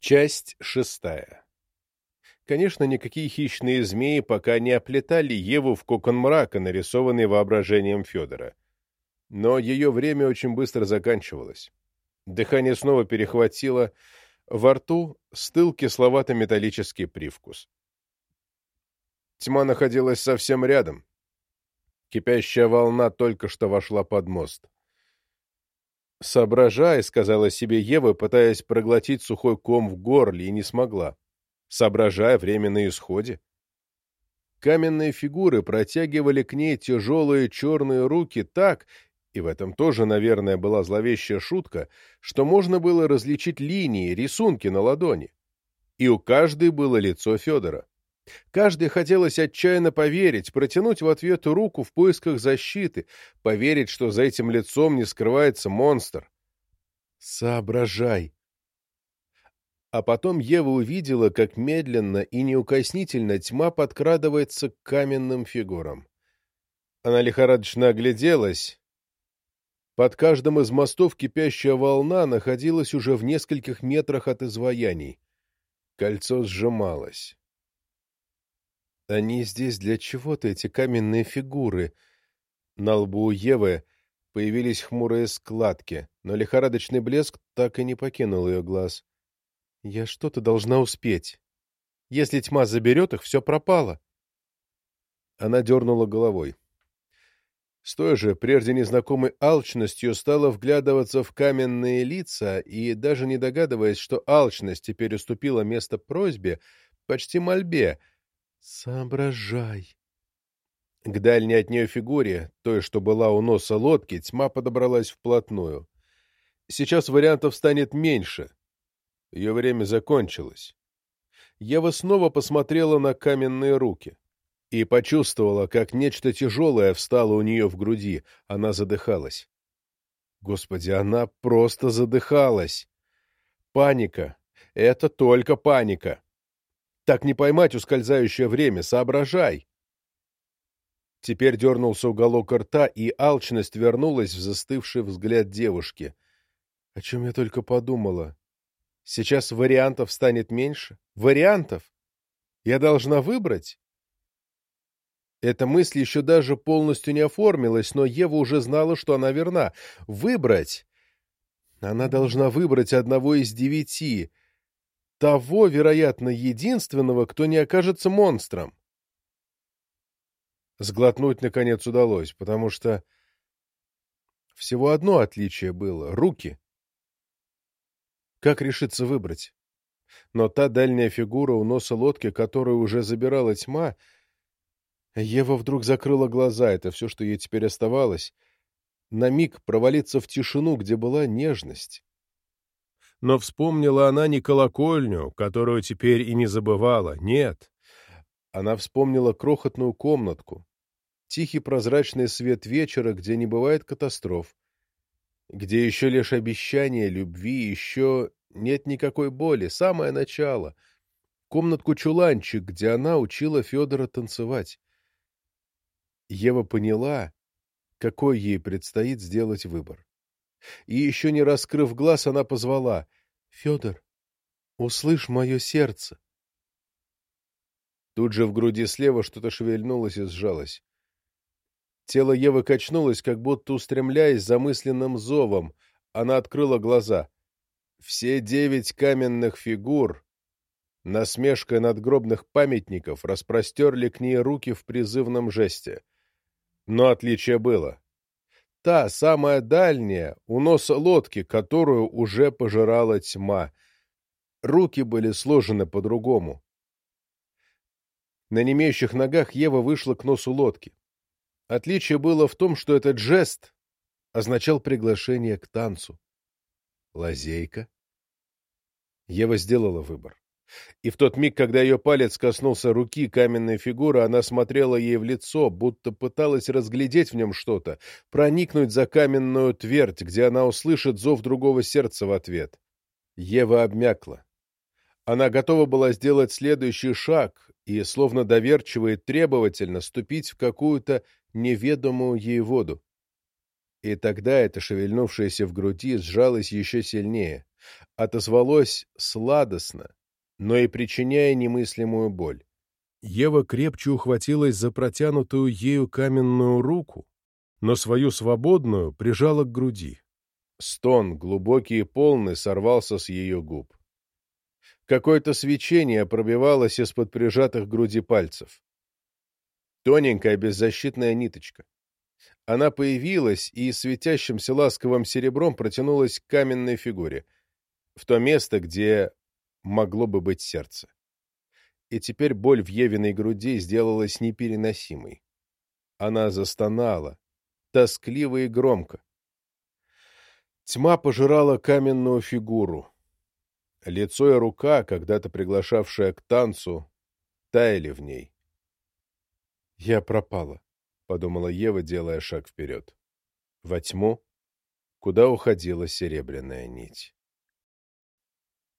Часть шестая. Конечно, никакие хищные змеи пока не оплетали Еву в кокон мрака, нарисованный воображением Федора. Но ее время очень быстро заканчивалось. Дыхание снова перехватило, во рту стыл кисловато-металлический привкус. Тьма находилась совсем рядом. Кипящая волна только что вошла под мост. «Соображай», — сказала себе Ева, пытаясь проглотить сухой ком в горле, и не смогла. «Соображай, время на исходе». Каменные фигуры протягивали к ней тяжелые черные руки так, и в этом тоже, наверное, была зловещая шутка, что можно было различить линии, рисунки на ладони. И у каждой было лицо Федора. Каждый хотелось отчаянно поверить, протянуть в ответ руку в поисках защиты, поверить, что за этим лицом не скрывается монстр. Соображай. А потом Ева увидела, как медленно и неукоснительно тьма подкрадывается к каменным фигурам. Она лихорадочно огляделась. Под каждым из мостов кипящая волна находилась уже в нескольких метрах от изваяний. Кольцо сжималось. Они здесь для чего-то, эти каменные фигуры. На лбу Евы появились хмурые складки, но лихорадочный блеск так и не покинул ее глаз. Я что-то должна успеть. Если тьма заберет их, все пропало. Она дернула головой. С той же, прежде незнакомой алчностью, стала вглядываться в каменные лица и, даже не догадываясь, что алчность теперь уступила место просьбе, почти мольбе — Соображай. К дальней от нее фигуре, той, что была у носа лодки, тьма подобралась вплотную. Сейчас вариантов станет меньше. Ее время закончилось. Ева снова посмотрела на каменные руки и почувствовала, как нечто тяжелое встало у нее в груди. Она задыхалась. Господи, она просто задыхалась. Паника. Это только паника. Так не поймать ускользающее время, соображай. Теперь дернулся уголок рта, и алчность вернулась в застывший взгляд девушки. О чем я только подумала. Сейчас вариантов станет меньше? Вариантов? Я должна выбрать? Эта мысль еще даже полностью не оформилась, но Ева уже знала, что она верна. Выбрать! Она должна выбрать одного из девяти, того, вероятно, единственного, кто не окажется монстром. Сглотнуть, наконец, удалось, потому что всего одно отличие было — руки. Как решиться выбрать? Но та дальняя фигура у носа лодки, которую уже забирала тьма, Ева вдруг закрыла глаза, это все, что ей теперь оставалось, на миг провалиться в тишину, где была нежность но вспомнила она не колокольню, которую теперь и не забывала, нет. Она вспомнила крохотную комнатку, тихий прозрачный свет вечера, где не бывает катастроф, где еще лишь обещание любви, еще нет никакой боли, самое начало, комнатку-чуланчик, где она учила Федора танцевать. Ева поняла, какой ей предстоит сделать выбор. И еще не раскрыв глаз, она позвала. — Федор, услышь мое сердце. Тут же в груди слева что-то шевельнулось и сжалось. Тело Евы качнулось, как будто устремляясь замысленным зовом. Она открыла глаза. Все девять каменных фигур, насмешкой надгробных памятников, распростерли к ней руки в призывном жесте. Но отличие было та самая дальняя, у носа лодки, которую уже пожирала тьма. Руки были сложены по-другому. На немеющих ногах Ева вышла к носу лодки. Отличие было в том, что этот жест означал приглашение к танцу. Лазейка. Ева сделала выбор. И в тот миг, когда ее палец коснулся руки каменной фигуры, она смотрела ей в лицо, будто пыталась разглядеть в нем что-то, проникнуть за каменную твердь, где она услышит зов другого сердца в ответ. Ева обмякла. Она готова была сделать следующий шаг и, словно доверчиво и требовательно, ступить в какую-то неведомую ей воду. И тогда это шевельнувшееся в груди сжалось еще сильнее — отозвалось сладостно, но и причиняя немыслимую боль. Ева крепче ухватилась за протянутую ею каменную руку, но свою свободную прижала к груди. Стон, глубокий и полный, сорвался с ее губ. Какое-то свечение пробивалось из-под прижатых груди пальцев. Тоненькая беззащитная ниточка. Она появилась и светящимся ласковым серебром протянулась к каменной фигуре, в то место, где могло бы быть сердце. И теперь боль в Евиной груди сделалась непереносимой. Она застонала, тоскливо и громко. Тьма пожирала каменную фигуру. Лицо и рука, когда-то приглашавшая к танцу, таяли в ней. «Я пропала», — подумала Ева, делая шаг вперед. Во тьму, куда уходила серебряная нить.